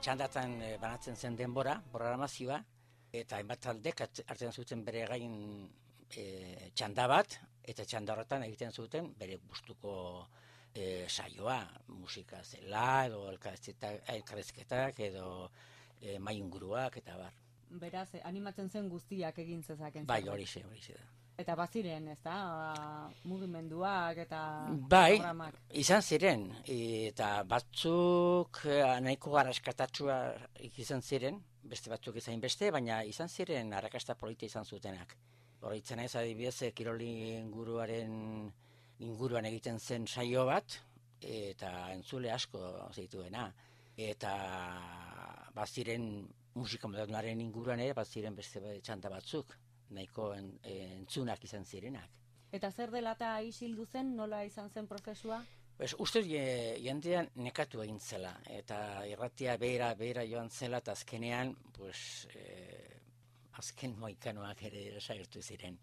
txandatan eh, banatzen zen denbora, programazioa, eta hainbat taldek hart- hartzen zuten bere gain e, txanda bat, eta txanda horretan egiten zuten bere gustuko e, saioa, musika zela, edo elkarrizketak, edo e, mai inguruak, eta bar. Beraz, eh, animatzen zen guztiak egin zezaken. Bai, hori ze, hori ze da. Eta baziren, ez da, mugimenduak eta Bai, programak. izan ziren, eta batzuk eh, nahiko garaskatatsua izan ziren, beste batzuk izan beste, baina izan ziren arrakasta polita izan zutenak. Horritzen ez adibidez, eh, kiroli inguruaren inguruan egiten zen saio bat, eta entzule asko zituena. Eta baziren musika modernoaren inguruan ere, baziren beste txanta batzuk, nahiko en, entzunak izan zirenak. Eta zer dela eta isildu zen, nola izan zen prozesua? Pues, uste jendean nekatu egin zela, eta irratia behera, behera joan zela, eta azkenean, pues, eh, azken moikanoak ere desagertu ziren.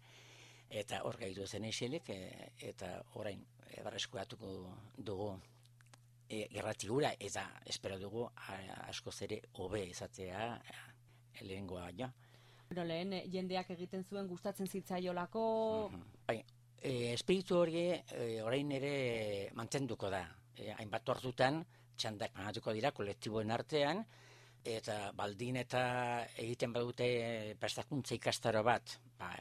Eta hor gaitu zen isilik, eh, eta orain e, barreskuatuko dugu e, irrati hura, eta espero dugu a- askoz ere hobe izatea e, lehengoa baino. Bueno, lehen eh, jendeak egiten zuen gustatzen zitzaiolako, Bai, e, espiritu hori e, orain ere mantenduko da. E, hainbat ordutan txandak banatuko dira kolektiboen artean, eta baldin eta egiten badute prestakuntza ikastaro bat, ba,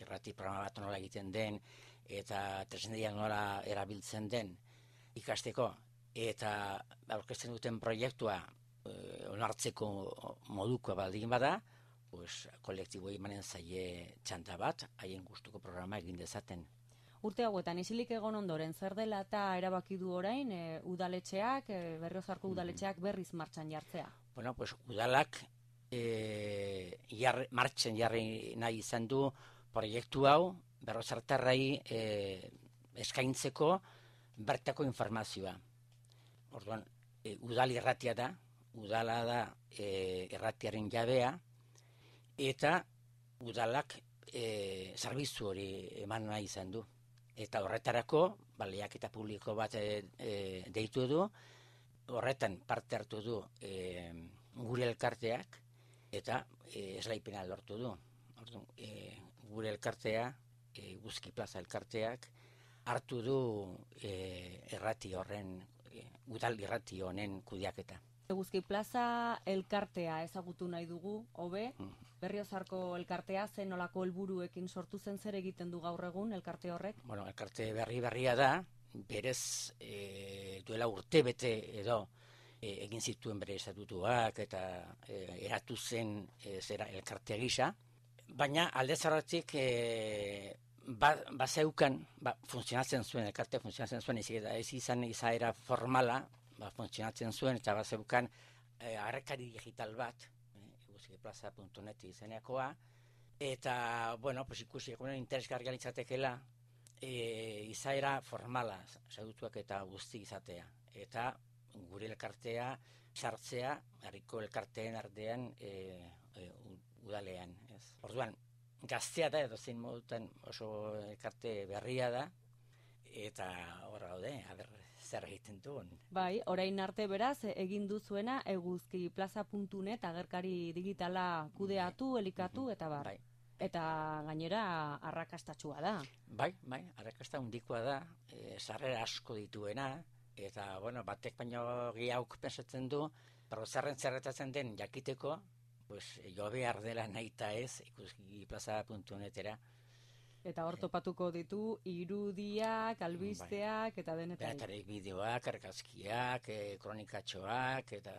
irrati programa bat nola egiten den, eta tresneria nola erabiltzen den ikasteko, eta aurkezten duten proiektua e, onartzeko modukoa baldin bada, pues, kolektiboei manen zaie txanta bat, haien gustuko programa egin dezaten. urte hauetan isilik egon ondoren zer dela eta erabaki du orain e, udaletxeak, e, berriozarko udaletxeak berriz martxan jartzea. Bueno, pues udalak e, jarri, martxen jarri nahi izan du proiektu hau, berrozartarrai e, eskaintzeko bertako informazioa. Orduan, e, udal irratia da, udala da e, irratiaren jabea, eta udalak e, zerbitzu hori eman nahi izan du. Eta horretarako, baleak eta publiko bat e, e, deitu du, horretan parte hartu du e, gure elkarteak, eta e, eslaipena lortu du. Orduan, e, gure elkartea, e, Guzki Plaza elkarteak, hartu du e, errati horren, e, udal errati honen kudiaketa. Eguzki Plaza elkartea ezagutu nahi dugu, hobe, Berriozarko elkartea zen nolako helburuekin sortu zen zer egiten du gaur egun elkarte horrek? Bueno, elkarte berri berria da, berez e, duela urte bete edo e, egin zituen bere estatutuak eta e, eratu zen e, zera elkartea gisa, baina alde zarratik e, ba, ba zeukan, ba, funtzionatzen zuen, elkartea funtzionatzen zuen, ez, ez izan izaera formala, ba, funtzionatzen zuen, eta ba zeukan e, arrekari digital bat, eguzkiplaza.net izenekoa, eta, bueno, pues ikusi egunen interesgarria litzatekela, e, izaera formala, zautuak eta guzti izatea. Eta gure elkartea sartzea, herriko elkarteen artean e, e, udalean. Ez. Orduan, gaztea da, edo zein modutan oso elkarte berria da, eta horra gaude, aber, zer egiten duen. Bai, orain arte beraz, egin duzuena eguzkiplaza.net agerkari digitala kudeatu, elikatu, eta bar. Bai. Eta gainera arrakastatxua da. Bai, bai, arrakasta hundikoa da, e, sarrera asko dituena, eta, bueno, batek baino gehiago pensatzen du, pero zerren zerretatzen den jakiteko, pues, jo behar dela nahi eta ez, ikuskiplaza.netera. Eta hor topatuko ditu irudiak, albisteak eta denetan. Denetarik bideoak, argazkiak, e, kronikatxoak, eta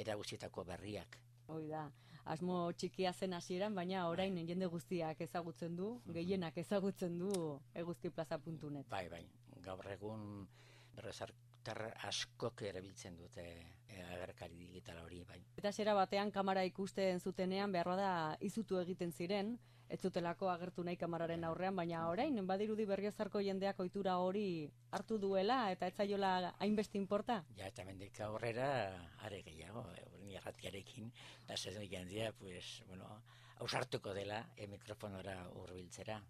eta guztietako berriak. Hoi da. Asmo txikia zen hasieran, baina orain jende guztiak ezagutzen du, gehienak ezagutzen du eguzkiplaza.net. Bai, bai. Gaur egun berrezartar askok erabiltzen dute e, agerkari digital hori, bai. Eta zera batean kamera ikusten zutenean beharra da izutu egiten ziren, ez zutelako agertu nahi kamararen aurrean, baina orain badirudi berriozarko jendeak ohitura hori hartu duela eta ez zaiola hainbeste inporta. Ja, eta mendik aurrera are gehiago, ni erratiarekin, da zen jendia, pues, bueno, ausartuko dela e mikrofonora hurbiltzera.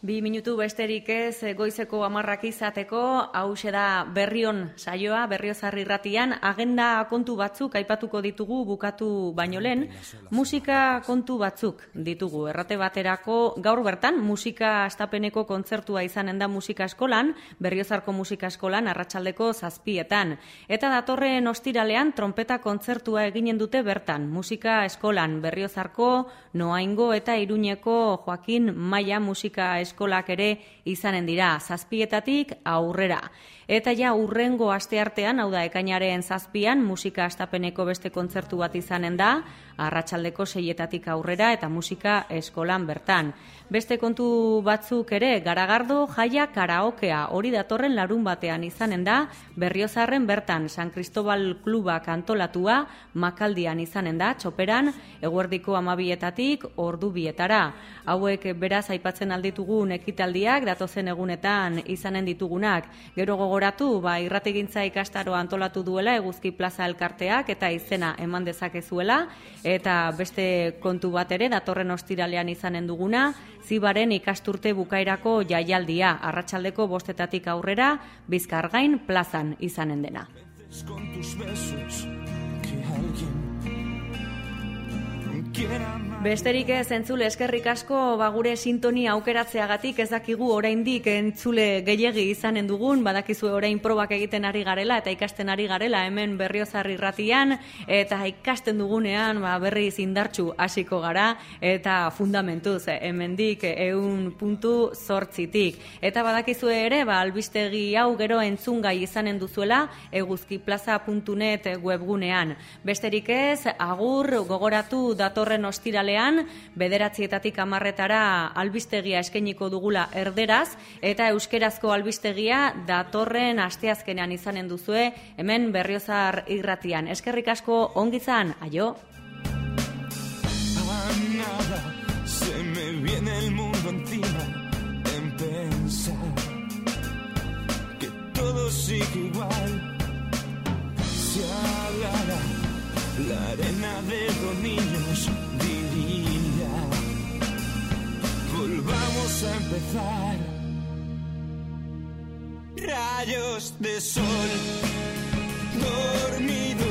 Bi minutu besterik ez goizeko amarrak izateko, hause da berrion saioa, berriozarri ratian, agenda kontu batzuk aipatuko ditugu bukatu baino lehen, musika kontu batzuk ditugu. Errate baterako gaur bertan, musika astapeneko kontzertua izanen da musika eskolan, berriozarko musika eskolan, arratsaldeko zazpietan. Eta datorren ostiralean, trompeta kontzertua eginen dute bertan, musika eskolan, berriozarko, noaingo eta iruñeko Joaquin Maia musika eskolan eskolak ere izanen dira zazpietatik aurrera. Eta ja urrengo asteartean, hau da ekainaren zazpian, musika astapeneko beste kontzertu bat izanen da, arratsaldeko seietatik aurrera eta musika eskolan bertan. Beste kontu batzuk ere, garagardo jaia karaokea hori datorren larun batean izanen da, berriozarren bertan San Cristobal Klubak antolatua, makaldian izanen da, txoperan, eguerdiko amabietatik, ordu bietara. Hauek beraz aipatzen alditugun ekitaldiak, datozen egunetan izanen ditugunak. Gero gogoratu, ba, irrategintza ikastaro antolatu duela, eguzki plaza elkarteak, eta izena eman dezakezuela, eta beste kontu bat ere, datorren ostiralean izanen duguna, zibaren ikasturte bukairako jaialdia, arratsaldeko bostetatik aurrera, bizkargain plazan izanen dena. Besterik ez entzule eskerrik asko ba gure sintonia aukeratzeagatik ez dakigu oraindik entzule gehiegi izanen dugun badakizu orain probak egiten ari garela eta ikasten ari garela hemen berriozarri ratian eta ikasten dugunean ba berriz indartxu hasiko gara eta fundamentuz hemendik ehun puntu zortzitik. Eta badakizu ere ba albistegi hau gero entzungai izanen duzuela eguzkiplaza.net webgunean. Besterik ez agur gogoratu dator datorren ostiralean, bederatzietatik amarretara albistegia eskainiko dugula erderaz, eta euskerazko albistegia datorren asteazkenean izanen duzue, hemen berriozar irratian. Eskerrik asko ongizan, aio! se me viene el mundo encima en pensar que todo sigue igual. Se hablara la arena de los volvamos a empezar. Rayos de sol dormidos.